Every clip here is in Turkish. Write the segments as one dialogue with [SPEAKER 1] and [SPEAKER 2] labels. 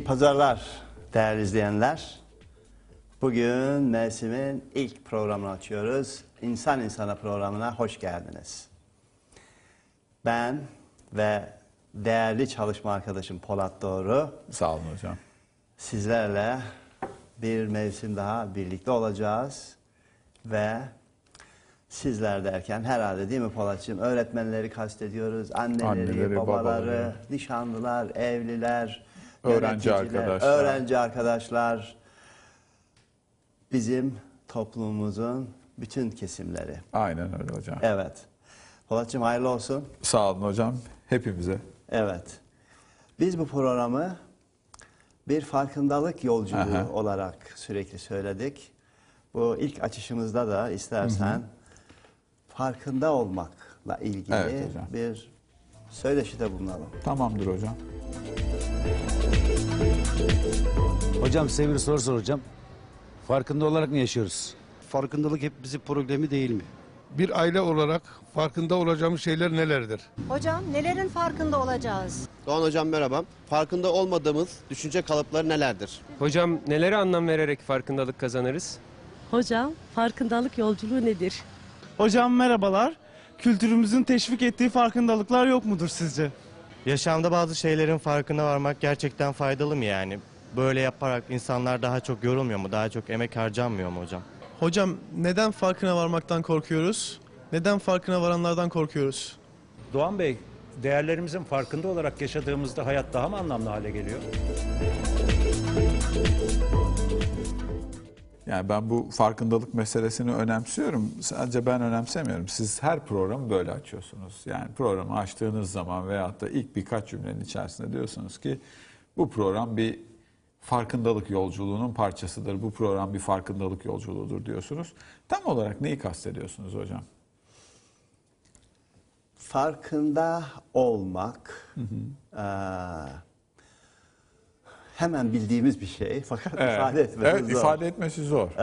[SPEAKER 1] İyi pazarlar değerli izleyenler. Bugün mevsimin ilk programını açıyoruz. İnsan İnsana programına hoş geldiniz. Ben ve değerli çalışma arkadaşım Polat Doğru
[SPEAKER 2] Sağ olun hocam.
[SPEAKER 1] sizlerle bir mevsim daha birlikte olacağız. Ve sizler derken herhalde değil mi Polatcığım öğretmenleri kastediyoruz. Anneleri,
[SPEAKER 2] Anneleri,
[SPEAKER 1] babaları,
[SPEAKER 2] babaları.
[SPEAKER 1] nişanlılar, evliler,
[SPEAKER 2] Öğrenci arkadaşlar.
[SPEAKER 1] öğrenci arkadaşlar. Bizim toplumumuzun bütün kesimleri.
[SPEAKER 2] Aynen öyle hocam.
[SPEAKER 1] Evet. Polatcığım hayırlı olsun.
[SPEAKER 2] Sağ olun hocam. Hepimize.
[SPEAKER 1] Evet. Biz bu programı bir farkındalık yolculuğu
[SPEAKER 2] Aha.
[SPEAKER 1] olarak sürekli söyledik. Bu ilk açışımızda da istersen farkında olmakla ilgili
[SPEAKER 2] Evet hocam.
[SPEAKER 1] bir söyleşide bulunalım.
[SPEAKER 2] Tamamdır hocam.
[SPEAKER 3] Hocam size bir soru soracağım. Farkında olarak mı yaşıyoruz?
[SPEAKER 4] Farkındalık hep bizi problemi değil mi?
[SPEAKER 5] bir aile olarak farkında olacağımız şeyler nelerdir?
[SPEAKER 6] Hocam nelerin farkında olacağız?
[SPEAKER 7] Doğan Hocam merhaba. Farkında olmadığımız düşünce kalıpları nelerdir?
[SPEAKER 8] Hocam nelere anlam vererek farkındalık kazanırız?
[SPEAKER 9] Hocam farkındalık yolculuğu nedir?
[SPEAKER 10] Hocam merhabalar. Kültürümüzün teşvik ettiği farkındalıklar yok mudur sizce?
[SPEAKER 11] Yaşamda bazı şeylerin farkına varmak gerçekten faydalı mı yani? Böyle yaparak insanlar daha çok yorulmuyor mu? Daha çok emek harcanmıyor mu hocam?
[SPEAKER 10] Hocam neden farkına varmaktan korkuyoruz? Neden farkına varanlardan korkuyoruz?
[SPEAKER 12] Doğan Bey, değerlerimizin farkında olarak yaşadığımızda hayat daha mı anlamlı hale geliyor?
[SPEAKER 2] Yani ben bu farkındalık meselesini önemsiyorum. Sadece ben önemsemiyorum. Siz her programı böyle açıyorsunuz. Yani programı açtığınız zaman veyahut da ilk birkaç cümlenin içerisinde diyorsunuz ki bu program bir farkındalık yolculuğunun parçasıdır. Bu program bir farkındalık yolculuğudur diyorsunuz. Tam olarak neyi kastediyorsunuz hocam?
[SPEAKER 1] Farkında olmak eee, hemen bildiğimiz bir şey fakat ifade etmesi
[SPEAKER 2] evet,
[SPEAKER 1] zor.
[SPEAKER 2] ifade etmesi zor.
[SPEAKER 1] Ee,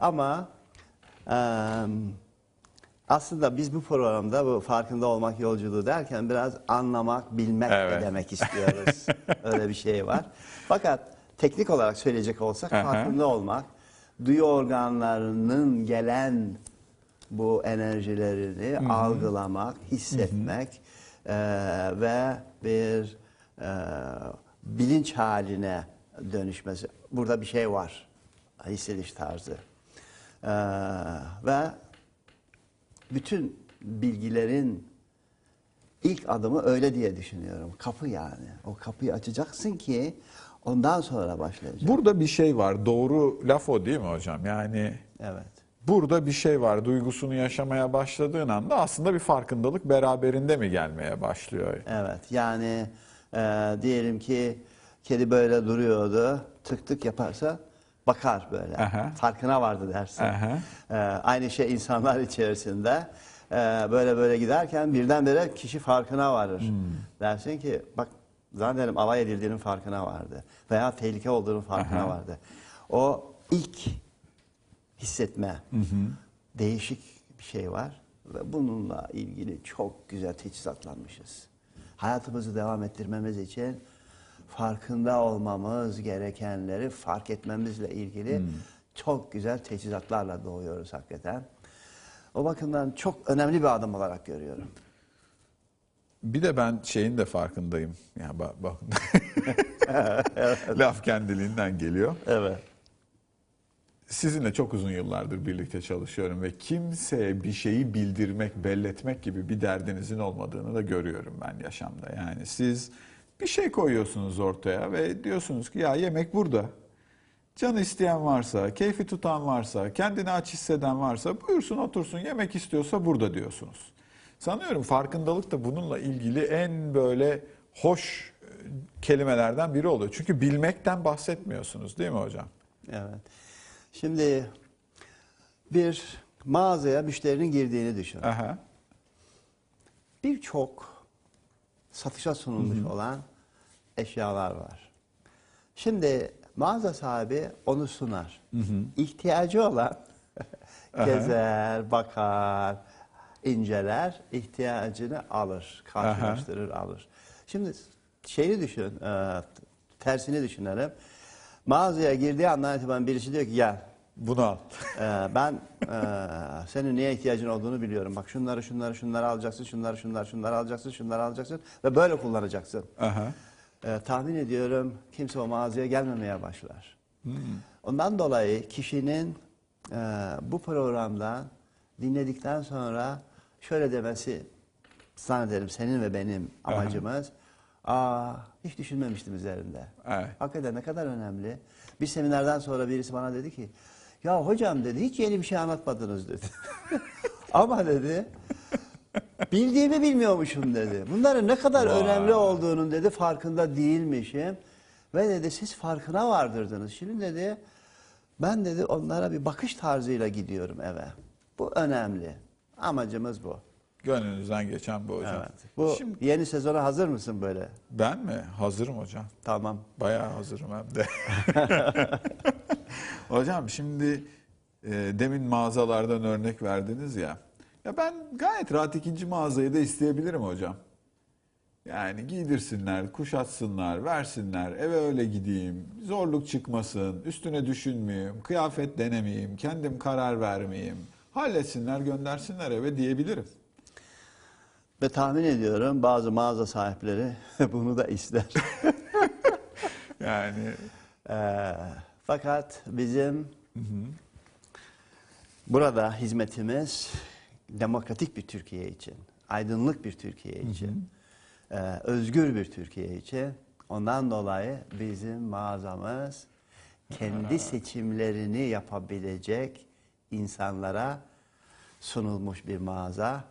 [SPEAKER 1] ama e, aslında biz bu programda bu farkında olmak yolculuğu derken biraz anlamak, bilmek de
[SPEAKER 2] Evet.
[SPEAKER 1] demek istiyoruz. Öyle bir şey var. Fakat teknik olarak söyleyecek olsak
[SPEAKER 2] Aha.
[SPEAKER 1] farkında olmak, duyu organlarının gelen bu enerjilerini algılamak, hissetmek e, ve bir e, bilinç haline dönüşmesi. Burada bir şey var. Hissediş tarzı. E, ve bütün bilgilerin ilk adımı öyle diye düşünüyorum. Kapı yani. O kapıyı açacaksın ki ondan sonra başlayacak.
[SPEAKER 2] Burada bir şey var. Doğru laf o değil mi hocam? Yani
[SPEAKER 1] Evet.
[SPEAKER 2] burada bir şey var. Duygusunu yaşamaya başladığın anda aslında bir farkındalık beraberinde mi gelmeye başlıyor?
[SPEAKER 1] Evet yani e, diyelim ki kedi böyle duruyordu tık tık yaparsa bakar böyle
[SPEAKER 2] Aha.
[SPEAKER 1] farkına vardı dersin.
[SPEAKER 2] Aha.
[SPEAKER 1] E, aynı şey insanlar içerisinde e, böyle böyle giderken birdenbire kişi farkına varır.
[SPEAKER 2] Hmm.
[SPEAKER 1] Dersin ki bak zannederim alay edildiğinin farkına vardı veya tehlike olduğunun farkına
[SPEAKER 2] Aha.
[SPEAKER 1] vardı. O ilk hissetme değişik bir şey var ve bununla ilgili çok güzel teçhizatlanmışız. Hayatımızı devam ettirmemiz için farkında olmamız gerekenleri fark etmemizle ilgili çok güzel teçhizatlarla doğuyoruz hakikaten. O bakımdan çok önemli bir adım olarak görüyorum.
[SPEAKER 2] Bir de ben şeyin de farkındayım. Yani bak, bak. Laf kendiliğinden geliyor.
[SPEAKER 1] Evet.
[SPEAKER 2] Sizinle çok uzun yıllardır birlikte çalışıyorum ve kimseye bir şeyi bildirmek, belletmek gibi bir derdinizin olmadığını da görüyorum ben yaşamda. Yani siz bir şey koyuyorsunuz ortaya ve diyorsunuz ki ya yemek burada. Canı isteyen varsa, keyfi tutan varsa, kendini aç hisseden varsa buyursun otursun yemek istiyorsa burada diyorsunuz. Sanıyorum farkındalık da bununla ilgili en böyle hoş e, kelimelerden biri oluyor. Çünkü bilmekten bahsetmiyorsunuz değil mi hocam?
[SPEAKER 1] Evet. Şimdi bir mağazaya müşterinin girdiğini düşün.
[SPEAKER 2] Aha.
[SPEAKER 1] birçok satışa sunulmuş olan eşyalar var. Şimdi mağaza sahibi onu sunar. İhtiyacı olan gezer, bakar, inceler, ihtiyacını alır, karşılaştırır, alır. Şimdi şeyi düşün, e, tersini düşünelim. Mağazaya girdiği andan itibaren birisi diyor ki gel
[SPEAKER 2] Bunu al.
[SPEAKER 1] ee, ben e, senin neye ihtiyacın olduğunu biliyorum. Bak şunları şunları şunları alacaksın, şunları şunları şunları alacaksın, şunları alacaksın ve böyle kullanacaksın.
[SPEAKER 2] Aha.
[SPEAKER 1] Ee, tahmin ediyorum kimse o mağazaya gelmemeye başlar. Ondan dolayı kişinin e, bu programdan dinledikten sonra şöyle demesi zannederim senin ve benim amacımız. Aa hiç düşünmemiştim üzerinde.
[SPEAKER 2] Evet.
[SPEAKER 1] Hakikaten ne kadar önemli. Bir seminerden sonra birisi bana dedi ki ya hocam dedi hiç yeni bir şey anlatmadınız dedi. Ama dedi bildiğimi bilmiyormuşum dedi. Bunların ne kadar
[SPEAKER 2] Vay.
[SPEAKER 1] önemli olduğunun dedi farkında değilmişim. Ve dedi siz farkına vardırdınız. Şimdi dedi ben dedi onlara bir bakış tarzıyla gidiyorum eve. Bu önemli. Amacımız bu.
[SPEAKER 2] Gönlünüzden geçen bu hocam.
[SPEAKER 1] Evet. Bu
[SPEAKER 2] Şimdi
[SPEAKER 1] yeni sezona hazır mısın böyle?
[SPEAKER 2] ben mi? Hazırım hocam.
[SPEAKER 1] Tamam.
[SPEAKER 2] Bayağı hazırım hem de. Hocam şimdi e, demin mağazalardan örnek verdiniz ya. Ya ben gayet rahat ikinci mağazayı da isteyebilirim hocam. Yani giydirsinler, kuşatsınlar, versinler, eve öyle gideyim, zorluk çıkmasın, üstüne düşünmeyeyim, kıyafet denemeyeyim, kendim karar vermeyeyim. Halletsinler, göndersinler eve diyebilirim.
[SPEAKER 1] Ve tahmin ediyorum bazı mağaza sahipleri bunu da ister.
[SPEAKER 2] Yani
[SPEAKER 1] Ee, fakat bizim burada hizmetimiz demokratik bir Türkiye için, aydınlık bir Türkiye için, e, özgür bir Türkiye için. Ondan dolayı bizim mağazamız kendi seçimlerini yapabilecek insanlara sunulmuş bir mağaza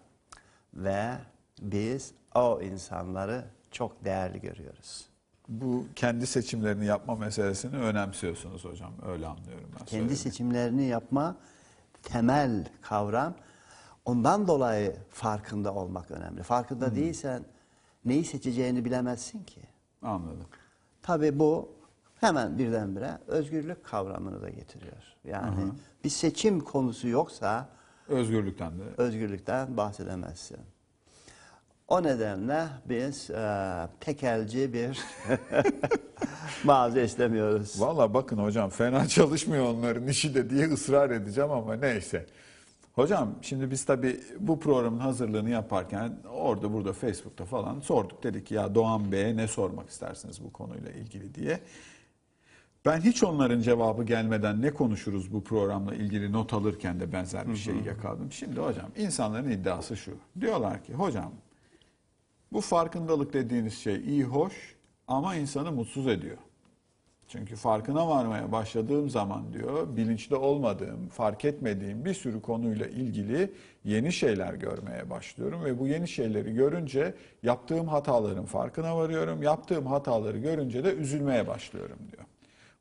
[SPEAKER 1] ve biz o insanları çok değerli görüyoruz.
[SPEAKER 2] bu kendi seçimlerini yapma meselesini önemsiyorsunuz hocam. Öyle anlıyorum ben.
[SPEAKER 1] Kendi seçimlerini yapma temel kavram. Ondan dolayı farkında olmak önemli. Farkında değilsen neyi seçeceğini bilemezsin ki.
[SPEAKER 2] Anladım.
[SPEAKER 1] Tabii bu hemen birdenbire özgürlük kavramını da getiriyor. Yani bir seçim konusu yoksa
[SPEAKER 2] Özgürlükten de.
[SPEAKER 1] özgürlükten bahsedemezsin. O nedenle biz e, tekelci bir mağaza istemiyoruz.
[SPEAKER 2] Valla bakın hocam fena çalışmıyor onların işi de diye ısrar edeceğim ama neyse. Hocam şimdi biz tabii bu programın hazırlığını yaparken orada burada Facebook'ta falan sorduk. Dedik ya Doğan Bey'e ne sormak istersiniz bu konuyla ilgili diye. Ben hiç onların cevabı gelmeden ne konuşuruz bu programla ilgili not alırken de benzer bir şeyi yakaladım. Şimdi hocam insanların iddiası şu. Diyorlar ki hocam bu farkındalık dediğiniz şey iyi hoş ama insanı mutsuz ediyor. Çünkü farkına varmaya başladığım zaman diyor, bilinçli olmadığım, fark etmediğim bir sürü konuyla ilgili yeni şeyler görmeye başlıyorum ve bu yeni şeyleri görünce yaptığım hataların farkına varıyorum. Yaptığım hataları görünce de üzülmeye başlıyorum diyor.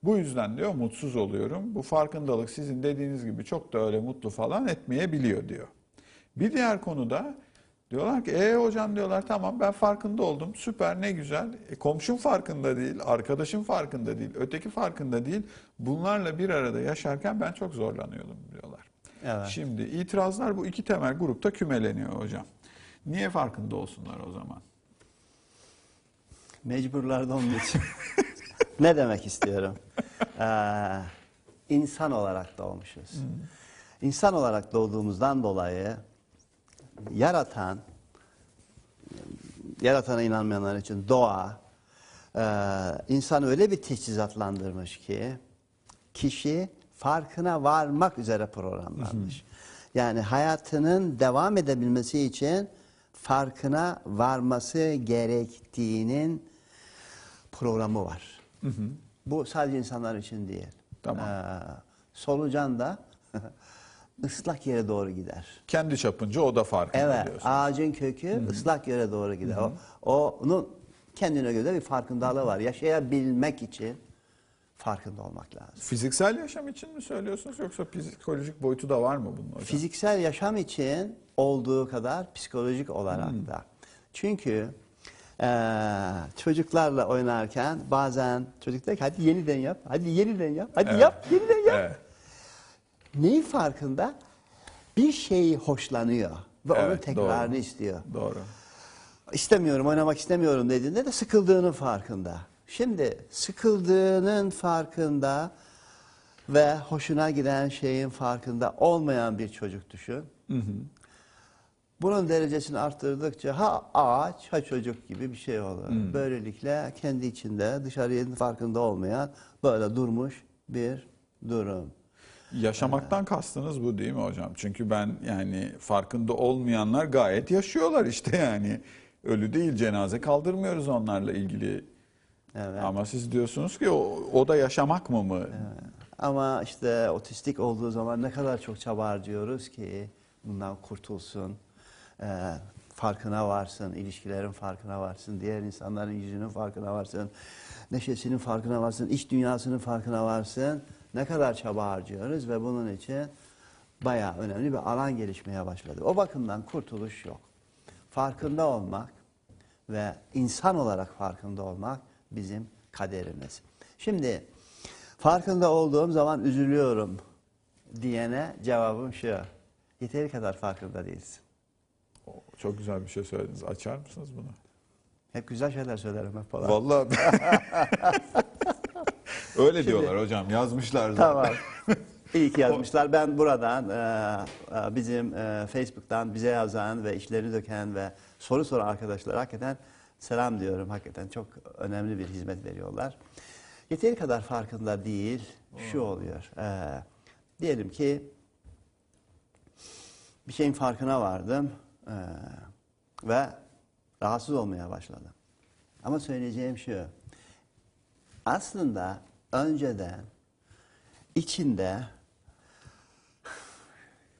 [SPEAKER 2] Bu yüzden diyor mutsuz oluyorum. Bu farkındalık sizin dediğiniz gibi çok da öyle mutlu falan etmeyebiliyor diyor. Bir diğer konuda diyorlar ki e hocam diyorlar tamam ben farkında oldum süper ne güzel. E, komşum farkında değil, arkadaşım farkında değil, öteki farkında değil. Bunlarla bir arada yaşarken ben çok zorlanıyordum diyorlar.
[SPEAKER 1] Evet.
[SPEAKER 2] Şimdi itirazlar bu iki temel grupta kümeleniyor hocam. Niye farkında olsunlar o zaman?
[SPEAKER 1] Mecburlarda onun için. ne demek istiyorum? Ee, insan olarak doğmuşuz. İnsan olarak doğduğumuzdan dolayı yaratan, yaratana inanmayanlar için doğa, e, insan öyle bir teçhizatlandırmış ki kişi farkına varmak üzere programlanmış. Yani hayatının devam edebilmesi için farkına varması gerektiğinin programı var. Bu sadece insanlar için değil.
[SPEAKER 2] Tamam.
[SPEAKER 1] Ee, solucan da ıslak yere doğru gider.
[SPEAKER 2] Kendi çapınca o da farkında
[SPEAKER 1] Evet,
[SPEAKER 2] diyorsun.
[SPEAKER 1] ağacın kökü ıslak yere doğru gider. O, o- onun kendine göre bir farkındalığı var. Yaşayabilmek için farkında olmak lazım.
[SPEAKER 2] Fiziksel yaşam için mi söylüyorsunuz yoksa psikolojik boyutu da var mı bunun hocam?
[SPEAKER 1] Fiziksel yaşam için olduğu kadar psikolojik olarak da. Çünkü eee, çocuklarla oynarken bazen çocuk der ki hadi yeniden yap, hadi yeniden yap, hadi
[SPEAKER 2] Evet.
[SPEAKER 1] yap, yeniden yap.
[SPEAKER 2] Evet.
[SPEAKER 1] Neyin farkında? Bir şeyi hoşlanıyor ve onun
[SPEAKER 2] Evet,
[SPEAKER 1] tekrarını
[SPEAKER 2] doğru.
[SPEAKER 1] istiyor.
[SPEAKER 2] Doğru.
[SPEAKER 1] İstemiyorum, oynamak istemiyorum dediğinde de sıkıldığının farkında. Şimdi sıkıldığının farkında ve hoşuna giden şeyin farkında olmayan bir çocuk düşün. Bunun derecesini arttırdıkça ha ağaç ha çocuk gibi bir şey olur. Böylelikle kendi içinde dışarıya farkında olmayan böyle durmuş bir durum.
[SPEAKER 2] Yaşamaktan kastınız bu değil mi hocam? Çünkü ben yani farkında olmayanlar gayet yaşıyorlar işte yani. Ölü değil cenaze kaldırmıyoruz onlarla ilgili.
[SPEAKER 1] Evet.
[SPEAKER 2] Ama siz diyorsunuz ki o, o da yaşamak mı mı?
[SPEAKER 1] Ama işte otistik olduğu zaman ne kadar çok çaba harcıyoruz ki bundan kurtulsun. Ee, farkına varsın, ilişkilerin farkına varsın, diğer insanların yüzünün farkına varsın, neşesinin farkına varsın, iç dünyasının farkına varsın. Ne kadar çaba harcıyoruz ve bunun için bayağı önemli bir alan gelişmeye başladı. O bakımdan kurtuluş yok. Farkında olmak ve insan olarak farkında olmak bizim kaderimiz. Şimdi farkında olduğum zaman üzülüyorum diyene cevabım şu. Yeteri kadar farkında değilsin.
[SPEAKER 2] Çok güzel bir şey söylediniz. Açar mısınız bunu?
[SPEAKER 1] Hep güzel şeyler söylerim hep falan.
[SPEAKER 2] Vallahi öyle diyorlar hocam. Yazmışlar zaten.
[SPEAKER 1] Tamam. İyi ki yazmışlar. Ben buradan e, e, bizim e, Facebook'tan bize yazan ve işlerini döken ve soru soran arkadaşlara hakikaten selam diyorum. Hakikaten çok önemli bir hizmet veriyorlar. Yeteri kadar farkında değil. Şu oluyor. e, diyelim ki bir şeyin farkına vardım e, ve rahatsız olmaya başladım. Ama söyleyeceğim şu. Aslında önceden içinde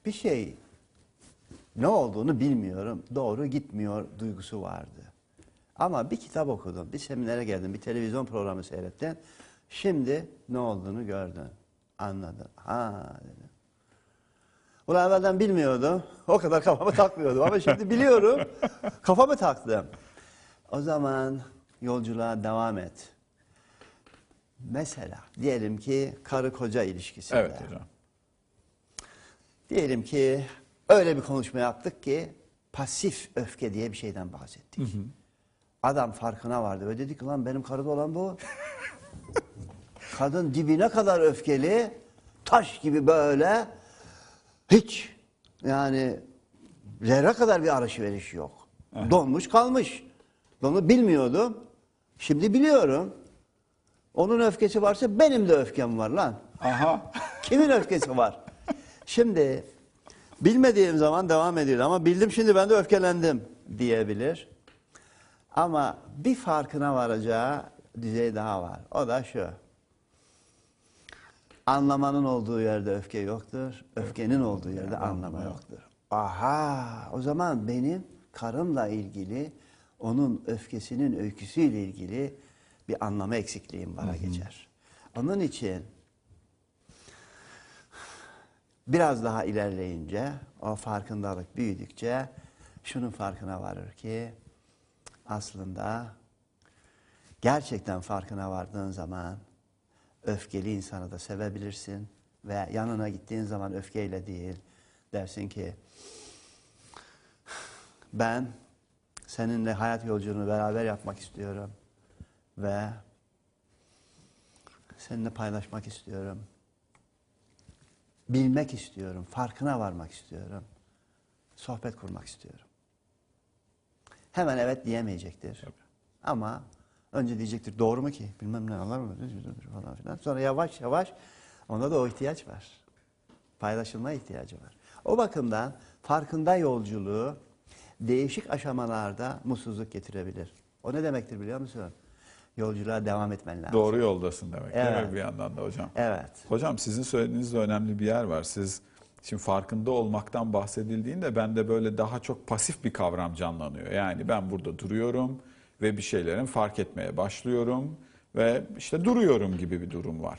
[SPEAKER 1] bir şey ne olduğunu bilmiyorum, doğru gitmiyor duygusu vardı. Ama bir kitap okudum, bir seminere geldim, bir televizyon programı seyrettim. Şimdi ne olduğunu gördün, anladın. Ha dedim. Ulan evvelden bilmiyordum, o kadar kafamı takmıyordum ama şimdi biliyorum, kafamı taktım. O zaman yolculuğa devam et. Mesela diyelim ki karı koca ilişkisinde.
[SPEAKER 2] Evet hocam.
[SPEAKER 1] Diyelim ki öyle bir konuşma yaptık ki pasif öfke diye bir şeyden bahsettik. Adam farkına vardı ve dedi ki lan benim karıda olan bu. Kadın dibine kadar öfkeli, taş gibi böyle hiç yani zerre kadar bir alışveriş yok. Donmuş kalmış. Onu bilmiyordum. Şimdi biliyorum. Onun öfkesi varsa benim de öfkem var lan.
[SPEAKER 2] Aha.
[SPEAKER 1] Kimin öfkesi var? Şimdi bilmediğim zaman devam ediyor ama bildim şimdi ben de öfkelendim diyebilir. Ama bir farkına varacağı düzey daha var. O da şu. Anlamanın olduğu yerde öfke yoktur. Öfkenin olduğu yerde anlama yoktur. Aha o zaman benim karımla ilgili onun öfkesinin öyküsüyle ilgili bir anlama eksikliğim bana geçer. Onun için biraz daha ilerleyince, o farkındalık büyüdükçe şunun farkına varır ki aslında gerçekten farkına vardığın zaman öfkeli insanı da sevebilirsin ve yanına gittiğin zaman öfkeyle değil dersin ki ben seninle hayat yolculuğunu beraber yapmak istiyorum ve seninle paylaşmak istiyorum. Bilmek istiyorum, farkına varmak istiyorum. Sohbet kurmak istiyorum. Hemen evet diyemeyecektir. Ama önce diyecektir doğru mu ki? Bilmem ne Allah mı? falan filan. Sonra yavaş yavaş onda da o ihtiyaç var. Paylaşılma ihtiyacı var. O bakımdan farkında yolculuğu değişik aşamalarda mutsuzluk getirebilir. O ne demektir biliyor musun? Yolculuğa devam etmen lazım.
[SPEAKER 2] Doğru yoldasın demek değil
[SPEAKER 1] Evet.
[SPEAKER 2] mi bir yandan da hocam?
[SPEAKER 1] Evet.
[SPEAKER 2] Hocam sizin söylediğinizde önemli bir yer var. Siz şimdi farkında olmaktan bahsedildiğinde bende böyle daha çok pasif bir kavram canlanıyor. Yani ben burada duruyorum ve bir şeylerin fark etmeye başlıyorum ve işte duruyorum gibi bir durum var.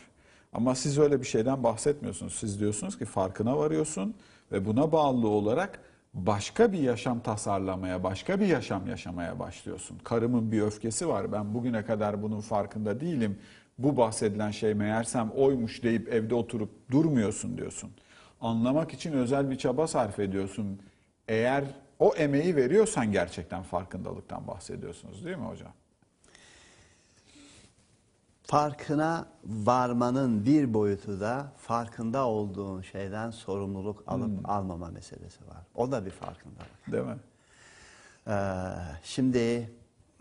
[SPEAKER 2] Ama siz öyle bir şeyden bahsetmiyorsunuz. Siz diyorsunuz ki farkına varıyorsun ve buna bağlı olarak başka bir yaşam tasarlamaya, başka bir yaşam yaşamaya başlıyorsun. Karımın bir öfkesi var. Ben bugüne kadar bunun farkında değilim. Bu bahsedilen şey meğersem oymuş deyip evde oturup durmuyorsun diyorsun. Anlamak için özel bir çaba sarf ediyorsun. Eğer o emeği veriyorsan gerçekten farkındalıktan bahsediyorsunuz değil mi hocam?
[SPEAKER 1] Farkına varmanın bir boyutu da farkında olduğun şeyden sorumluluk alıp almama meselesi var. O da bir farkındalık.
[SPEAKER 2] Değil mi?
[SPEAKER 1] Ee, şimdi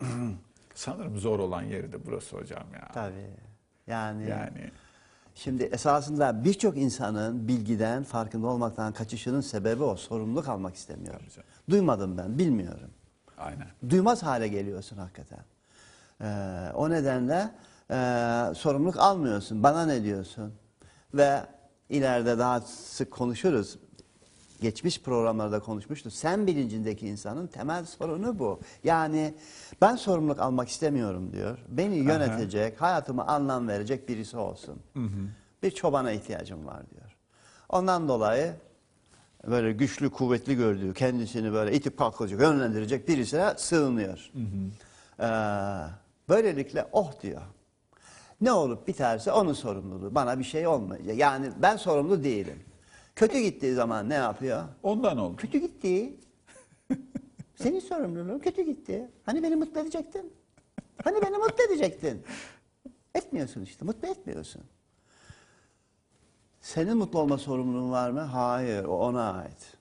[SPEAKER 2] Sanırım zor olan yeri de burası hocam ya.
[SPEAKER 1] tabii yani,
[SPEAKER 2] Yani
[SPEAKER 1] şimdi esasında birçok insanın bilgiden farkında olmaktan kaçışının sebebi o. Sorumluluk almak istemiyor. Duymadım ben, bilmiyorum.
[SPEAKER 2] aynen.
[SPEAKER 1] duymaz hale geliyorsun hakikaten. Ee, o nedenle e, sorumluluk almıyorsun. Bana ne diyorsun? Ve ileride daha sık konuşuruz. Geçmiş programlarda konuşmuştuk. Sen bilincindeki insanın temel sorunu bu. Yani ben sorumluluk almak istemiyorum diyor. Beni yönetecek, hayatıma anlam verecek birisi olsun. Bir çobana ihtiyacım var diyor. Ondan dolayı böyle güçlü, kuvvetli gördüğü, kendisini böyle itip kalkacak, yönlendirecek birisine sığınıyor. Ee, böylelikle oh diyor. Ne olup biterse onun sorumluluğu. Bana bir şey olmayacak. Yani ben sorumlu değilim. Kötü gittiği zaman ne yapıyor?
[SPEAKER 2] Ondan oldu.
[SPEAKER 1] Kötü gitti. Senin sorumluluğun kötü gitti. Hani beni mutlu edecektin? Hani beni mutlu edecektin? Etmiyorsun işte, mutlu etmiyorsun. Senin mutlu olma sorumluluğun var mı? Hayır, o ona ait.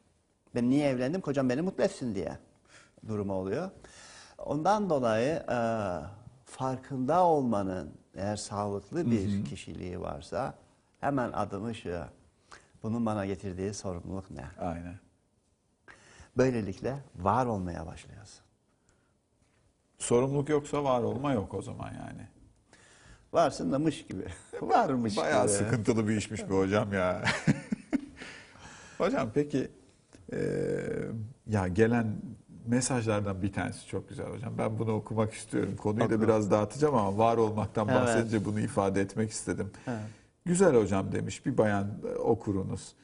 [SPEAKER 1] Ben niye evlendim? Kocam beni mutlu etsin diye durumu oluyor. Ondan dolayı e, farkında olmanın eğer sağlıklı bir kişiliği varsa hemen adımı şu. Bunun bana getirdiği sorumluluk ne?
[SPEAKER 2] Aynen.
[SPEAKER 1] Böylelikle var olmaya başlıyorsun.
[SPEAKER 2] Sorumluluk yoksa var olma yok o zaman yani.
[SPEAKER 1] Varsın da mış gibi. Varmış
[SPEAKER 2] Bayağı
[SPEAKER 1] gibi.
[SPEAKER 2] sıkıntılı bir işmiş bu hocam ya. hocam peki eee, ya gelen mesajlardan bir tanesi çok güzel hocam. Ben bunu okumak istiyorum. Konuyu da biraz dağıtacağım ama var olmaktan
[SPEAKER 1] Evet.
[SPEAKER 2] bahsedince bunu ifade etmek istedim.
[SPEAKER 1] Evet.
[SPEAKER 2] Güzel hocam demiş bir bayan e, okurunuz.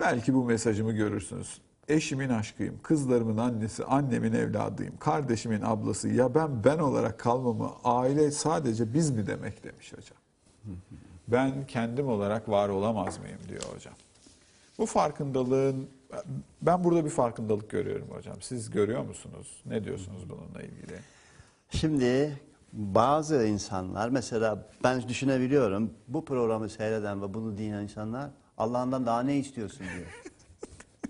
[SPEAKER 2] Belki bu mesajımı görürsünüz. Eşimin aşkıyım, kızlarımın annesi, annemin evladıyım, kardeşimin ablası. Ya ben ben olarak kalmamı aile sadece biz mi demek demiş hocam. Ben kendim olarak var olamaz mıyım diyor hocam. Bu farkındalığın ben burada bir farkındalık görüyorum hocam. Siz görüyor musunuz? Ne diyorsunuz bununla ilgili?
[SPEAKER 1] Şimdi bazı insanlar mesela ben düşünebiliyorum bu programı seyreden ve bunu dinleyen insanlar Allah'ından daha ne istiyorsun diyor.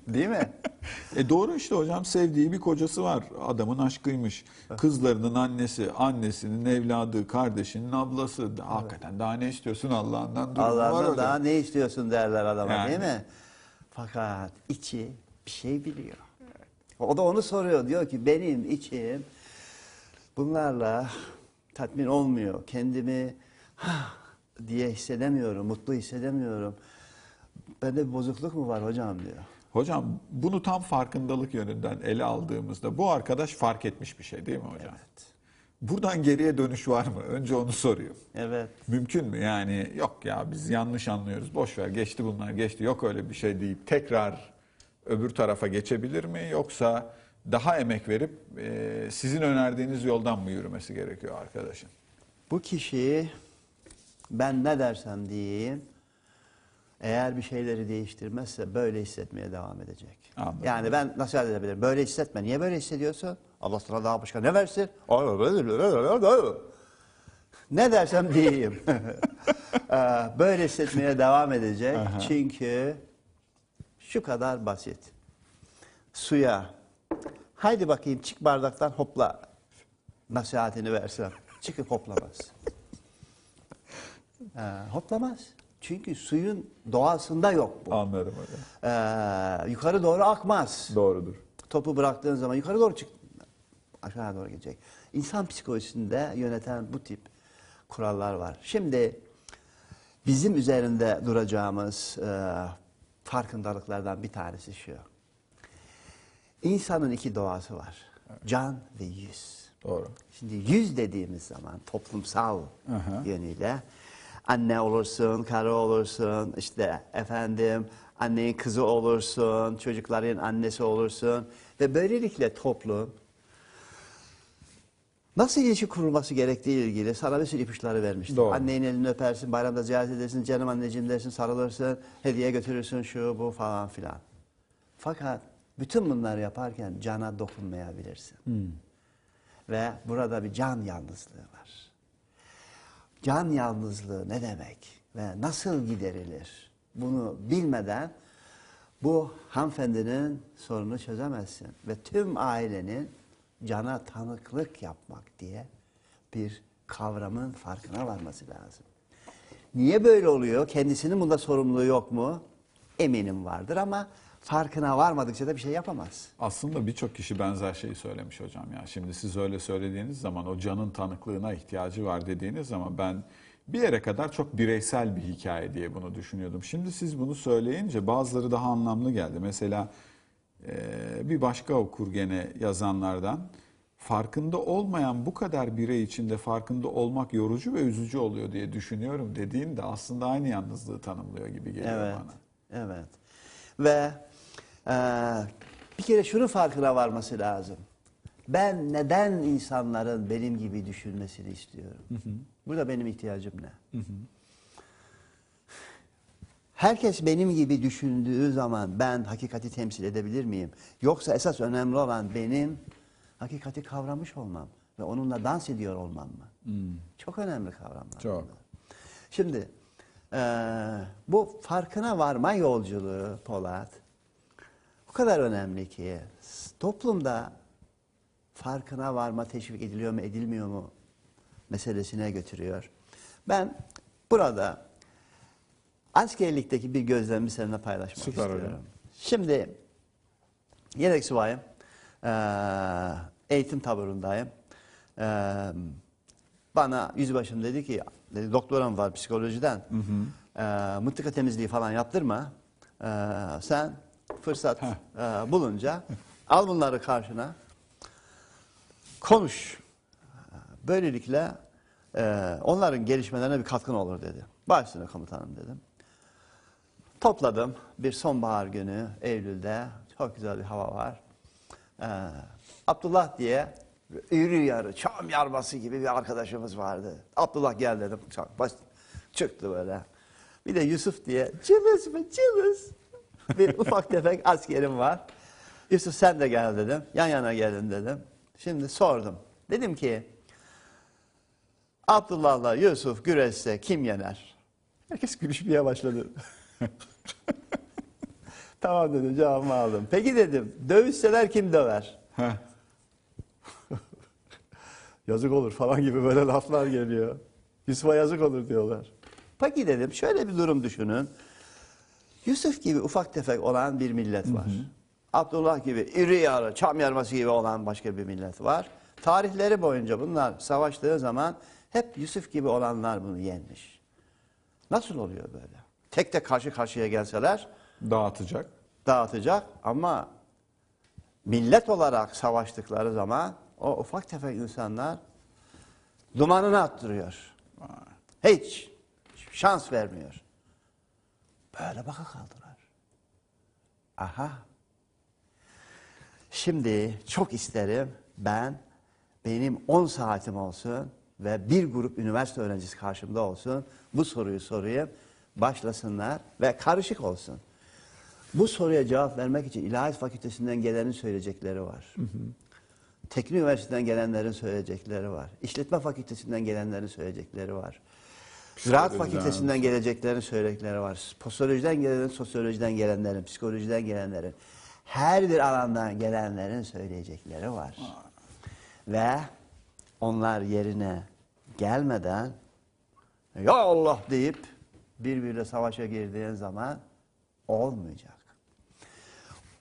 [SPEAKER 1] Değil mi?
[SPEAKER 2] E doğru işte hocam sevdiği bir kocası var. Adamın aşkıymış. Kızlarının annesi, annesinin evladı, kardeşinin ablası. Hakikaten daha ne istiyorsun Allah'ından? Durumu var hocam.
[SPEAKER 1] daha ne istiyorsun derler adama
[SPEAKER 2] Yani.
[SPEAKER 1] değil mi? Fakat içi bir şey biliyor. O da onu soruyor. Diyor ki benim içim bunlarla tatmin olmuyor. Kendimi "Hah" diye hissedemiyorum, mutlu hissedemiyorum. Bende bir bozukluk mu var hocam diyor.
[SPEAKER 2] Hocam bunu tam farkındalık yönünden ele aldığımızda bu arkadaş fark etmiş bir şey değil mi hocam?
[SPEAKER 1] Evet.
[SPEAKER 2] Buradan geriye dönüş var mı? Önce onu soruyorum.
[SPEAKER 1] Evet.
[SPEAKER 2] Mümkün mü? Yani yok ya biz yanlış anlıyoruz. Boş ver geçti bunlar geçti. Yok öyle bir şey deyip tekrar öbür tarafa geçebilir mi? Yoksa daha emek verip e, sizin önerdiğiniz yoldan mı yürümesi gerekiyor arkadaşın?
[SPEAKER 1] Bu kişi ben ne dersem diyeyim eğer bir şeyleri değiştirmezse böyle hissetmeye devam edecek.
[SPEAKER 2] Anladım.
[SPEAKER 1] Yani ben nasihat edebilirim. Böyle hissetme. Niye böyle hissediyorsun? Allah sana daha başka ne versin? Ne dersem diyeyim. Ee, böyle hissetmeye devam edecek. Çünkü şu kadar basit. Suya haydi bakayım çık bardaktan hopla nasihatini versem. Çıkıp hoplamaz. Ee, hoplamaz. Çünkü suyun doğasında yok bu.
[SPEAKER 2] Anladım hocam.
[SPEAKER 1] Ee, yukarı doğru akmaz.
[SPEAKER 2] Doğrudur.
[SPEAKER 1] Topu bıraktığın zaman yukarı doğru çık aşağı doğru gidecek. İnsan psikolojisinde yöneten bu tip kurallar var. Şimdi bizim üzerinde duracağımız e, farkındalıklardan bir tanesi şu. İnsanın iki doğası var. Can ve yüz.
[SPEAKER 2] Doğru.
[SPEAKER 1] Şimdi yüz dediğimiz zaman toplumsal yönüyle anne olursun, karı olursun, işte efendim annenin kızı olursun, çocukların annesi olursun ve böylelikle toplum nasıl ilişki kurulması gerektiği ilgili sana bir sürü ipuçları vermiştim.
[SPEAKER 2] Doğru.
[SPEAKER 1] Annenin elini öpersin, bayramda ziyaret edersin, canım anneciğim dersin, sarılırsın, hediye götürürsün, şu bu falan filan. Fakat bütün bunları yaparken cana dokunmayabilirsin. Ve burada bir can yalnızlığı var. can yalnızlığı ne demek ve nasıl giderilir bunu bilmeden bu hanımefendinin sorunu çözemezsin. Ve tüm ailenin cana tanıklık yapmak diye bir kavramın farkına varması lazım. Niye böyle oluyor? Kendisinin bunda sorumluluğu yok mu? Eminim vardır ama farkına varmadıkça da bir şey yapamaz.
[SPEAKER 2] Aslında birçok kişi benzer şeyi söylemiş hocam ya. Şimdi siz öyle söylediğiniz zaman o canın tanıklığına ihtiyacı var dediğiniz zaman ben bir yere kadar çok bireysel bir hikaye diye bunu düşünüyordum. Şimdi siz bunu söyleyince bazıları daha anlamlı geldi. Mesela bir başka okur gene yazanlardan farkında olmayan bu kadar birey içinde farkında olmak yorucu ve üzücü oluyor diye düşünüyorum dediğinde aslında aynı yalnızlığı tanımlıyor gibi geliyor
[SPEAKER 1] Evet,
[SPEAKER 2] bana.
[SPEAKER 1] evet. Ve eee, bir kere şunun farkına varması lazım. Ben neden insanların benim gibi düşünmesini istiyorum? Burada benim ihtiyacım ne? Herkes benim gibi düşündüğü zaman ben hakikati temsil edebilir miyim? Yoksa esas önemli olan benim hakikati kavramış olmam ve onunla dans ediyor olmam mı? Çok önemli kavramlar.
[SPEAKER 2] Çok.
[SPEAKER 1] bunlar. Şimdi eee, bu farkına varma yolculuğu Polat o kadar önemli ki toplumda farkına varma teşvik ediliyor mu edilmiyor mu meselesine götürüyor. Ben burada askerlikteki bir gözlemimi seninle paylaşmak
[SPEAKER 2] Süper hocam.
[SPEAKER 1] istiyorum. Şimdi yedek subayım. Eee, eğitim taburundayım. Eee, bana yüzbaşım dedi ki, dedi, doktoram var psikolojiden. Eee mıntıka temizliği falan yaptırma. Eee, sen fırsat eee, bulunca al bunları karşına. Konuş. Böylelikle eee, onların gelişmelerine bir katkın olur dedi. Baş üstüne komutanım dedim. Topladım bir sonbahar günü Eylül'de çok güzel bir hava var. Ee, Abdullah diye iri yarı çam yarması gibi bir arkadaşımız vardı. Abdullah gel dedim. Çok baş, çıktı böyle. Bir de Yusuf diye cılız mı cılız bir ufak tefek askerim var. Yusuf sen de gel dedim. Yan yana gelin dedim. Şimdi sordum. Dedim ki Abdullah'la Yusuf güreşse kim yener? Herkes gülüşmeye başladı. tamam dedim cevabımı aldım. Peki dedim dövüşseler kim döver? yazık olur falan gibi böyle laflar geliyor. Yusuf'a yazık olur diyorlar. Peki dedim şöyle bir durum düşünün. Yusuf gibi ufak tefek olan bir millet var. Abdullah gibi iri yarı, çam yarması gibi olan başka bir millet var. Tarihleri boyunca bunlar savaştığı zaman hep Yusuf gibi olanlar bunu yenmiş. Nasıl oluyor böyle? Tek tek karşı karşıya gelseler
[SPEAKER 2] Dağıtacak.
[SPEAKER 1] dağıtacak ama millet olarak savaştıkları zaman o ufak tefek insanlar dumanını attırıyor. Hiç şans vermiyor. Böyle baka kaldılar. Aha. Şimdi çok isterim ben benim 10 saatim olsun ve bir grup üniversite öğrencisi karşımda olsun. Bu soruyu sorayım. Başlasınlar ve karışık olsun. Bu soruya cevap vermek için İlahiyat Fakültesinden gelenin söyleyecekleri var. Teknik Üniversitesi'nden gelenlerin söyleyecekleri var. İşletme Fakültesinden gelenlerin söyleyecekleri var. Ziraat. Fakültesinden geleceklerin söyleyecekleri var. Sosyolojiden gelenin, sosyolojiden gelenlerin, psikolojiden gelenlerin, her bir alandan gelenlerin söyleyecekleri var. Ve onlar yerine gelmeden ya Allah deyip birbiriyle savaşa girdiğin zaman olmayacak.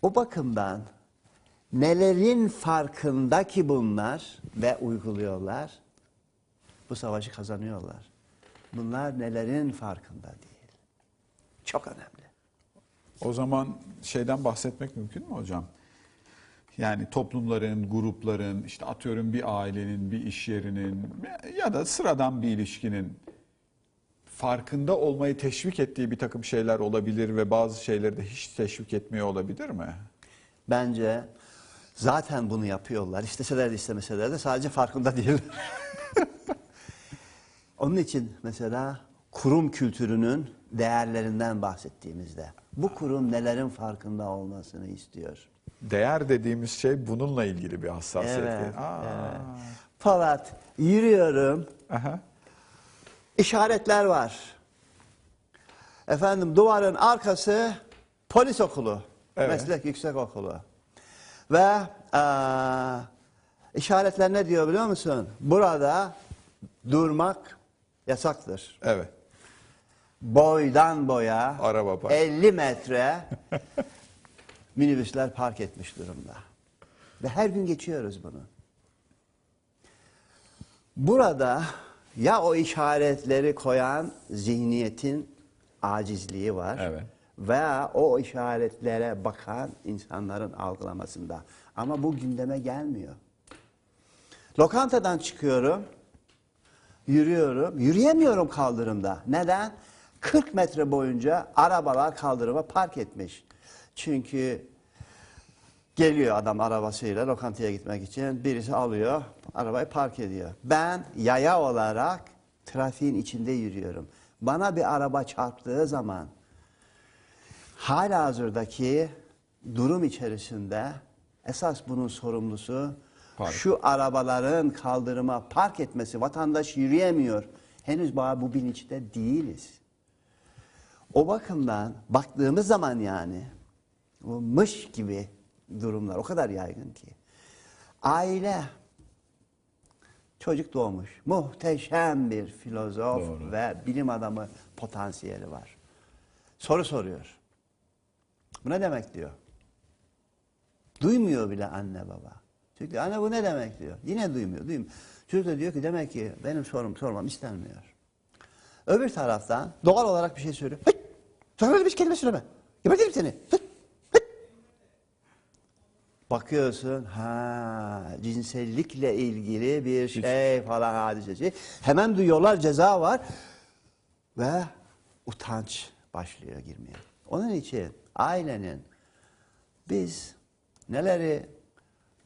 [SPEAKER 1] O bakımdan nelerin farkında ki bunlar ve uyguluyorlar, bu savaşı kazanıyorlar. Bunlar nelerin farkında değil. Çok önemli.
[SPEAKER 2] O zaman şeyden bahsetmek mümkün mü hocam? Yani toplumların, grupların, işte atıyorum bir ailenin, bir iş yerinin ya da sıradan bir ilişkinin farkında olmayı teşvik ettiği bir takım şeyler olabilir ve bazı şeyleri de hiç teşvik etmiyor olabilir mi?
[SPEAKER 1] Bence zaten bunu yapıyorlar. İsteseler de istemeseler de sadece farkında değil. Onun için mesela kurum kültürünün değerlerinden bahsettiğimizde bu kurum nelerin farkında olmasını istiyor.
[SPEAKER 2] Değer dediğimiz şey bununla ilgili bir hassasiyet.
[SPEAKER 1] Evet,
[SPEAKER 2] Aa.
[SPEAKER 1] evet. Polat, yürüyorum.
[SPEAKER 2] Aha.
[SPEAKER 1] İşaretler var. Efendim duvarın arkası polis okulu,
[SPEAKER 2] Evet.
[SPEAKER 1] meslek yüksek okulu. Ve eee, işaretler ne diyor biliyor musun? Burada durmak yasaktır.
[SPEAKER 2] Evet.
[SPEAKER 1] Boydan boya
[SPEAKER 2] Araba park.
[SPEAKER 1] 50 metre minibüsler park etmiş durumda. Ve her gün geçiyoruz bunu. Burada ya o işaretleri koyan zihniyetin acizliği var.
[SPEAKER 2] Evet.
[SPEAKER 1] Veya o işaretlere bakan insanların algılamasında. Ama bu gündeme gelmiyor. Lokantadan çıkıyorum. Yürüyorum. Yürüyemiyorum kaldırımda. Neden? 40 metre boyunca arabalar kaldırıma park etmiş. Çünkü geliyor adam arabasıyla lokantaya gitmek için. Birisi alıyor, arabayı park ediyor. Ben yaya olarak trafiğin içinde yürüyorum. Bana bir araba çarptığı zaman halihazırdaki durum içerisinde esas bunun sorumlusu
[SPEAKER 2] Park.
[SPEAKER 1] şu arabaların kaldırıma park etmesi. Vatandaş yürüyemiyor. Henüz bu bilinçte değiliz. O bakımdan baktığımız zaman yani o mış gibi durumlar o kadar yaygın ki. Aile çocuk doğmuş. Muhteşem bir filozof
[SPEAKER 2] Doğru.
[SPEAKER 1] ve bilim adamı potansiyeli var. Soru soruyor. Bu ne demek diyor. Duymuyor bile anne baba. Çünkü anne bu ne demek diyor. Yine duymuyor. duymuyor. Çocuk da diyor ki demek ki benim sorum sormam istenmiyor. Öbür taraftan doğal olarak bir şey söylüyor. Hıt! Sakın öyle bir kelime söyleme. Gebertirim seni. Hıt! Bakıyorsun ha cinsellikle ilgili bir şey falan hadisesi. Hemen duyuyorlar ceza var ve utanç başlıyor girmeye. Onun için ailenin biz neleri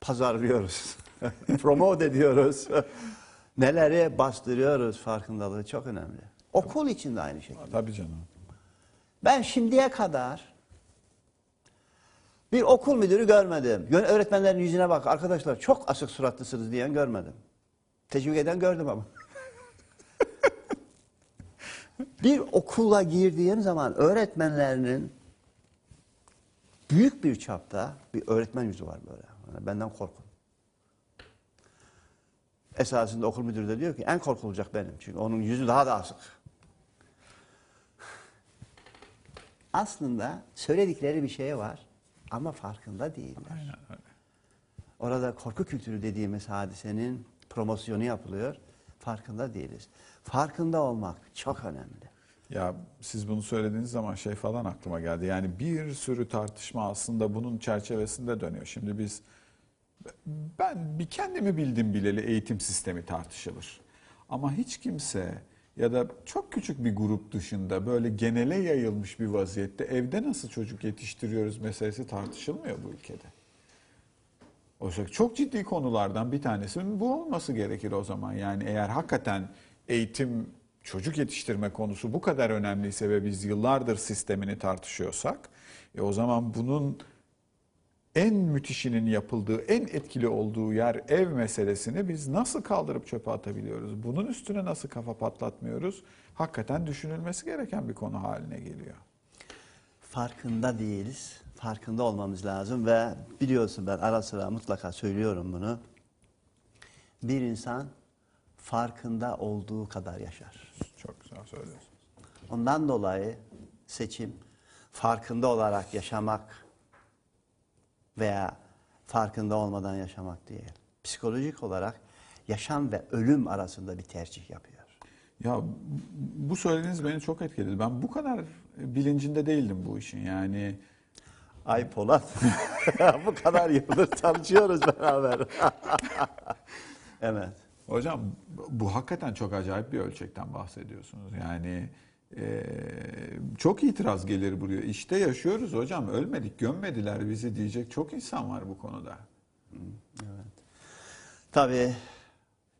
[SPEAKER 1] pazarlıyoruz, promote ediyoruz, neleri bastırıyoruz farkındalığı çok önemli. Okul için de aynı şekilde.
[SPEAKER 2] Tabii canım.
[SPEAKER 1] Ben şimdiye kadar bir okul müdürü görmedim. Öğretmenlerin yüzüne bak arkadaşlar çok asık suratlısınız diyen görmedim. Teşvik eden gördüm ama. bir okula girdiğin zaman öğretmenlerinin büyük bir çapta bir öğretmen yüzü var böyle. Yani benden korkun. Esasında okul müdürü de diyor ki en korkulacak benim. Çünkü onun yüzü daha da asık. Aslında söyledikleri bir şey var ama farkında değiller. Orada korku kültürü dediğimiz hadisenin promosyonu yapılıyor. Farkında değiliz. Farkında olmak çok önemli.
[SPEAKER 2] Ya siz bunu söylediğiniz zaman şey falan aklıma geldi. Yani bir sürü tartışma aslında bunun çerçevesinde dönüyor. Şimdi biz ben bir kendimi bildim bileli eğitim sistemi tartışılır. Ama hiç kimse ya da çok küçük bir grup dışında böyle genele yayılmış bir vaziyette evde nasıl çocuk yetiştiriyoruz meselesi tartışılmıyor bu ülkede. Oysa çok ciddi konulardan bir tanesinin bu olması gerekir o zaman. Yani eğer hakikaten eğitim, çocuk yetiştirme konusu bu kadar önemliyse ve biz yıllardır sistemini tartışıyorsak, e o zaman bunun en müthişinin yapıldığı, en etkili olduğu yer ev meselesini biz nasıl kaldırıp çöpe atabiliyoruz? Bunun üstüne nasıl kafa patlatmıyoruz? Hakikaten düşünülmesi gereken bir konu haline geliyor.
[SPEAKER 1] Farkında değiliz. Farkında olmamız lazım ve biliyorsun ben ara sıra mutlaka söylüyorum bunu. Bir insan farkında olduğu kadar yaşar.
[SPEAKER 2] Çok güzel söylüyorsun.
[SPEAKER 1] Ondan dolayı seçim farkında olarak yaşamak veya farkında olmadan yaşamak değil. Psikolojik olarak yaşam ve ölüm arasında bir tercih yapıyor.
[SPEAKER 2] Ya bu söylediğiniz beni çok etkiledi. Ben bu kadar bilincinde değildim bu işin. Yani
[SPEAKER 1] Ay Polat, bu kadar yıldır tanışıyoruz beraber. evet.
[SPEAKER 2] hocam bu hakikaten çok acayip bir ölçekten bahsediyorsunuz. Yani e, çok itiraz gelir buraya. İşte yaşıyoruz hocam. Ölmedik, gömmediler bizi diyecek çok insan var bu konuda.
[SPEAKER 1] Tabii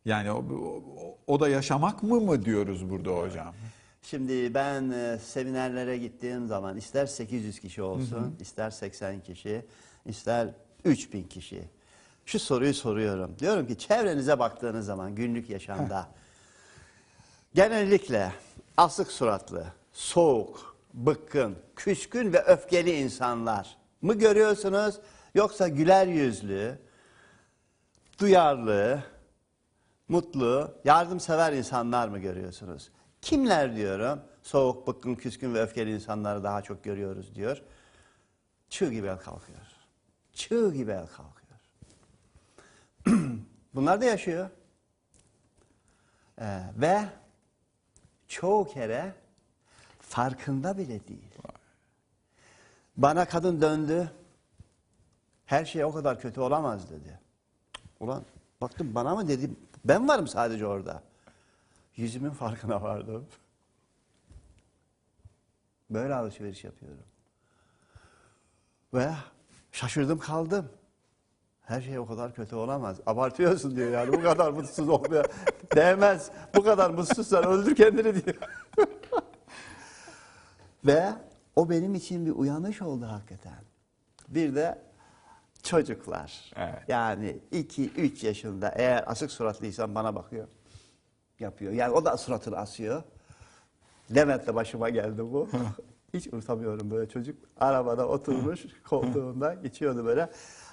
[SPEAKER 2] Yani o, o, o da yaşamak mı mı diyoruz burada hocam?
[SPEAKER 1] Şimdi ben e, seminerlere gittiğim zaman ister 800 kişi olsun, ister 80 kişi, ister 3000 kişi. Şu soruyu soruyorum. Diyorum ki çevrenize baktığınız zaman günlük yaşamda Genellikle asık suratlı, soğuk, bıkkın, küskün ve öfkeli insanlar mı görüyorsunuz? Yoksa güler yüzlü, duyarlı, mutlu, yardımsever insanlar mı görüyorsunuz? Kimler diyorum? Soğuk, bıkkın, küskün ve öfkeli insanları daha çok görüyoruz diyor. Çığ gibi el kalkıyor. Çığ gibi el kalkıyor. Bunlar da yaşıyor. Ee, ve çoğu kere farkında bile değil. Bana kadın döndü. Her şey o kadar kötü olamaz dedi. Ulan baktım bana mı dedi. Ben varım sadece orada. Yüzümün farkına vardım. Böyle alışveriş yapıyorum. Ve şaşırdım kaldım. Her şey o kadar kötü olamaz. Abartıyorsun diyor yani. Bu kadar mutsuz olmaya değmez. Bu kadar mutsuzsan öldür kendini diyor. Ve o benim için bir uyanış oldu hakikaten. Bir de çocuklar.
[SPEAKER 2] Evet.
[SPEAKER 1] Yani 2-3 yaşında eğer asık suratlıysan bana bakıyor. Yapıyor. Yani o da suratını asıyor. Levent'le başıma geldi bu. Hiç unutamıyorum böyle çocuk. Arabada oturmuş koltuğunda geçiyordu böyle.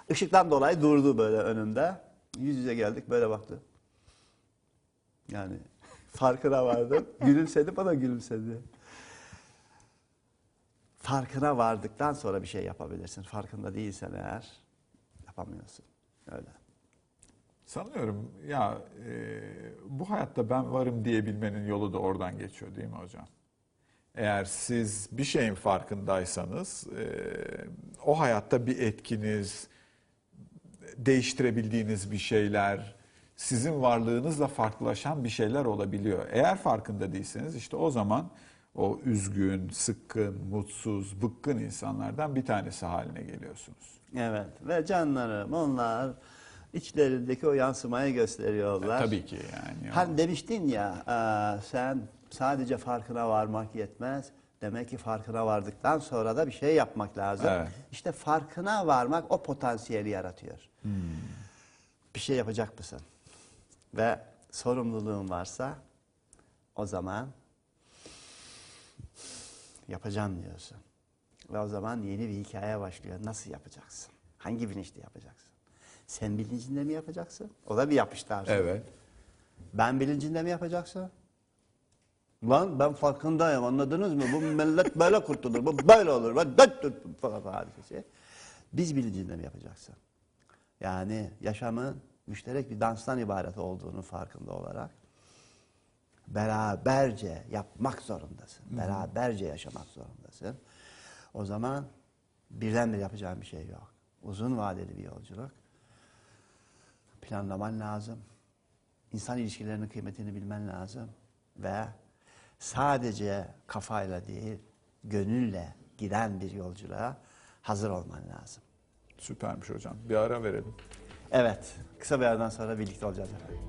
[SPEAKER 1] Işıktan dolayı durdu böyle önümde. Yüz yüze geldik böyle baktı. Yani farkına vardım. Gülümsedi bana gülümsedi. Farkına vardıktan sonra bir şey yapabilirsin. Farkında değilsen eğer yapamıyorsun. Öyle.
[SPEAKER 2] Sanıyorum ya e, bu hayatta ben varım diyebilmenin yolu da oradan geçiyor değil mi hocam? Eğer siz bir şeyin farkındaysanız e, o hayatta bir etkiniz, değiştirebildiğiniz bir şeyler, sizin varlığınızla farklılaşan bir şeyler olabiliyor. Eğer farkında değilseniz işte o zaman o üzgün, sıkkın, mutsuz, bıkkın insanlardan bir tanesi haline geliyorsunuz.
[SPEAKER 1] Evet ve canlarım onlar içlerindeki o yansımayı gösteriyorlar.
[SPEAKER 2] E, tabii ki yani.
[SPEAKER 1] Hani demiştin ya e, sen sadece farkına varmak yetmez. Demek ki farkına vardıktan sonra da bir şey yapmak lazım.
[SPEAKER 2] Evet.
[SPEAKER 1] İşte farkına varmak o potansiyeli yaratıyor.
[SPEAKER 2] Hmm.
[SPEAKER 1] Bir şey yapacak mısın? Ve sorumluluğun varsa o zaman yapacağım diyorsun. Ve o zaman yeni bir hikaye başlıyor. Nasıl yapacaksın? Hangi bilinçle yapacaksın? Sen bilincinde mi yapacaksın? O da bir yapıştır.
[SPEAKER 2] Evet.
[SPEAKER 1] Ben bilincinde mi yapacaksın? Lan ben farkındayım anladınız mı? Bu millet böyle kurtulur. Bu böyle olur. Ben dıt dıt falan hadisesi. Biz bilincinde mi yapacaksın? Yani yaşamın müşterek bir danstan ibaret olduğunu farkında olarak beraberce yapmak zorundasın. Beraberce yaşamak zorundasın. O zaman birdenbire yapacağın bir şey yok. Uzun vadeli bir yolculuk. Planlaman lazım. İnsan ilişkilerinin kıymetini bilmen lazım. Ve sadece kafayla değil, gönülle giden bir yolculuğa hazır olman lazım.
[SPEAKER 2] Süpermiş hocam. Bir ara verelim.
[SPEAKER 1] Evet, kısa bir aradan sonra birlikte olacağız efendim.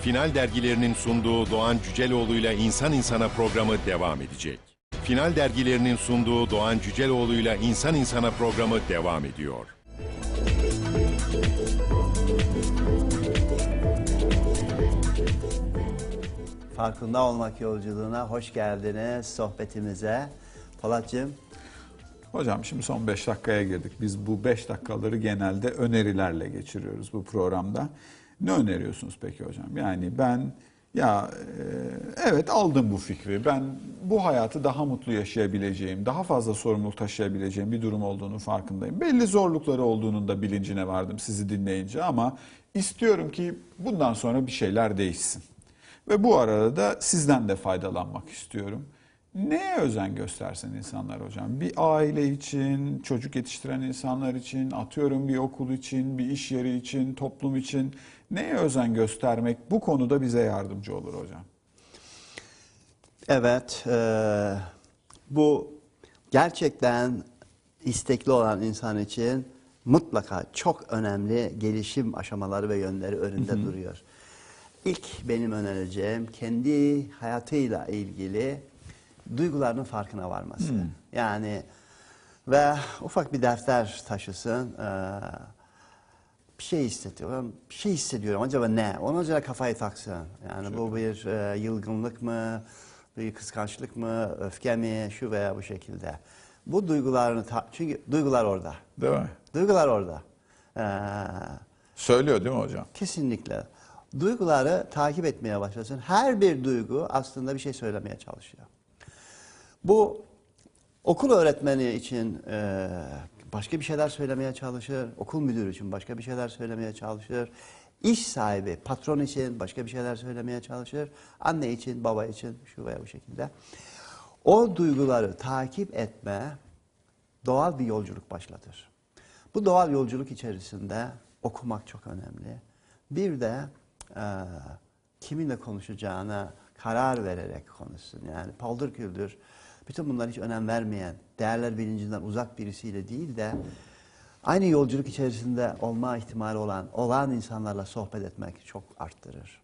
[SPEAKER 13] Final dergilerinin sunduğu Doğan Cüceloğlu ile İnsan İnsana programı devam edecek. Final dergilerinin sunduğu Doğan Cüceloğlu ile İnsan İnsana programı devam ediyor.
[SPEAKER 1] Farkında olmak yolculuğuna hoş geldiniz sohbetimize. Polatcığım,
[SPEAKER 2] Hocam şimdi son 5 dakikaya girdik. Biz bu 5 dakikaları genelde önerilerle geçiriyoruz bu programda. Ne öneriyorsunuz peki hocam? Yani ben ya e, evet aldım bu fikri. Ben bu hayatı daha mutlu yaşayabileceğim, daha fazla sorumluluk taşıyabileceğim bir durum olduğunu farkındayım. Belli zorlukları olduğunun da bilincine vardım sizi dinleyince ama istiyorum ki bundan sonra bir şeyler değişsin. Ve bu arada da sizden de faydalanmak istiyorum. Neye özen göstersin insanlar hocam? Bir aile için, çocuk yetiştiren insanlar için, atıyorum bir okul için, bir iş yeri için, toplum için neye özen göstermek bu konuda bize yardımcı olur hocam?
[SPEAKER 1] evet eee, bu gerçekten istekli olan insan için mutlaka çok önemli gelişim aşamaları ve yönleri önünde duruyor. İlk benim önereceğim kendi hayatıyla ilgili duygularının farkına varması. Yani Ve ufak bir defter taşısın. Ee, bir şey hissediyorum. Bir şey hissediyorum. Acaba ne? Ona göre kafayı taksın. Yani bu bir e, yılgınlık mı? Bir kıskançlık mı? Öfke mi? Şu veya bu şekilde. Bu duygularını... çünkü duygular orada.
[SPEAKER 2] Değil mi?
[SPEAKER 1] Duygular orada. Ee,
[SPEAKER 2] Söylüyor değil mi hocam?
[SPEAKER 1] Kesinlikle. Duyguları takip etmeye başlasın. Her bir duygu aslında bir şey söylemeye çalışıyor. Bu okul öğretmeni için e, başka bir şeyler söylemeye çalışır. Okul müdürü için başka bir şeyler söylemeye çalışır. İş sahibi, patron için başka bir şeyler söylemeye çalışır. Anne için, baba için şu veya bu şekilde. O duyguları takip etme doğal bir yolculuk başlatır. Bu doğal yolculuk içerisinde okumak çok önemli. Bir de e, kiminle konuşacağına karar vererek konuşsun. Yani paldır küldür bütün bunlar hiç önem vermeyen, değerler bilincinden uzak birisiyle değil de aynı yolculuk içerisinde olma ihtimali olan, olan insanlarla sohbet etmek çok arttırır.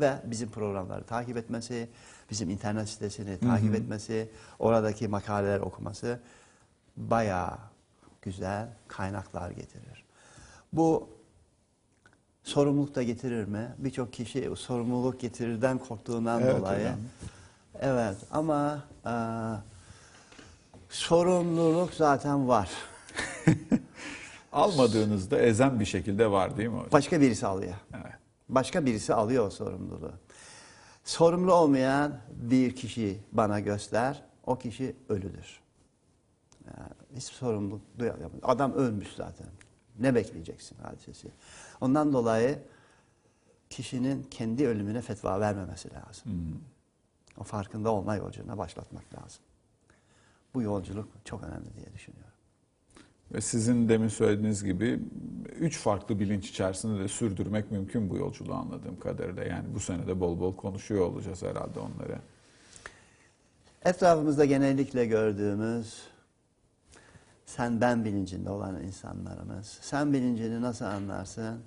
[SPEAKER 1] Ve bizim programları takip etmesi, bizim internet sitesini takip etmesi, oradaki makaleler okuması bayağı güzel kaynaklar getirir. Bu sorumluluk da getirir mi? Birçok kişi sorumluluk getirirden korktuğundan
[SPEAKER 2] Evet
[SPEAKER 1] dolayı.
[SPEAKER 2] hocam.
[SPEAKER 1] Evet ama e, sorumluluk zaten var.
[SPEAKER 2] Almadığınızda ezen bir şekilde var değil mi hocam?
[SPEAKER 1] Başka birisi alıyor.
[SPEAKER 2] Evet.
[SPEAKER 1] Başka birisi alıyor o sorumluluğu. Sorumlu olmayan bir kişi bana göster, o kişi ölüdür. Yani hiç sorumluluk duyamıyor. Adam ölmüş zaten. Ne bekleyeceksin hadisesi? Ondan dolayı kişinin kendi ölümüne fetva vermemesi lazım. O farkında olma yolculuğuna başlatmak lazım. Bu yolculuk çok önemli diye düşünüyorum.
[SPEAKER 2] Ve sizin demin söylediğiniz gibi üç farklı bilinç içerisinde de sürdürmek mümkün bu yolculuğu anladığım kadarıyla. Yani bu sene de bol bol konuşuyor olacağız herhalde onları.
[SPEAKER 1] Etrafımızda genellikle gördüğümüz sen ben bilincinde olan insanlarımız. Sen bilincini nasıl anlarsın?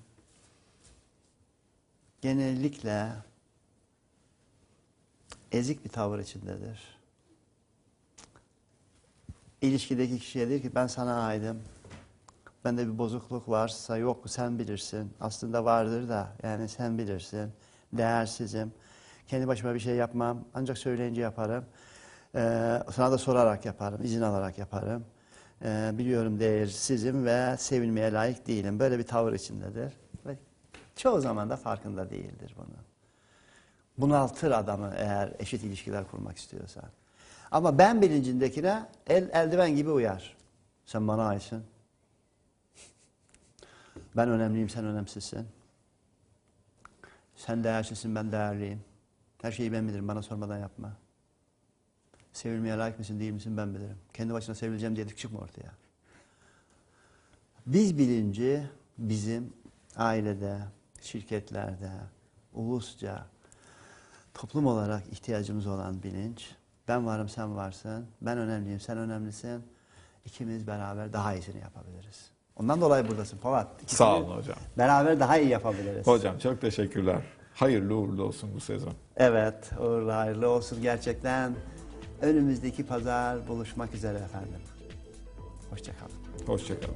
[SPEAKER 1] Genellikle ezik bir tavır içindedir. İlişkideki kişiye der ki ben sana aidim. Bende bir bozukluk varsa yok sen bilirsin. Aslında vardır da yani sen bilirsin. Değersizim. Kendi başıma bir şey yapmam. Ancak söyleyince yaparım. Ee, sana da sorarak yaparım. izin alarak yaparım. Ee, biliyorum değersizim ve sevilmeye layık değilim. Böyle bir tavır içindedir. Ve çoğu zaman da farkında değildir bunu. Bunaltır adamı eğer eşit ilişkiler kurmak istiyorsa. Ama ben bilincindekine el, eldiven gibi uyar. Sen bana aitsin. Ben önemliyim, sen önemsizsin. Sen değersizsin, ben değerliyim. Her şeyi ben bilirim, bana sormadan yapma. Sevilmeye layık mısın, değil misin ben bilirim. Kendi başına sevileceğim diye çıkma ortaya. Biz bilinci bizim ailede, şirketlerde, ulusça, toplum olarak ihtiyacımız olan bilinç. Ben varım, sen varsın. Ben önemliyim, sen önemlisin. İkimiz beraber daha iyisini yapabiliriz. Ondan dolayı buradasın Polat.
[SPEAKER 2] Sağ olun hocam.
[SPEAKER 1] Beraber daha iyi yapabiliriz.
[SPEAKER 2] Hocam çok teşekkürler. Hayırlı uğurlu olsun bu sezon.
[SPEAKER 1] Evet, uğurlu hayırlı olsun gerçekten. Önümüzdeki pazar buluşmak üzere efendim. Hoşçakalın.
[SPEAKER 2] Hoşçakalın.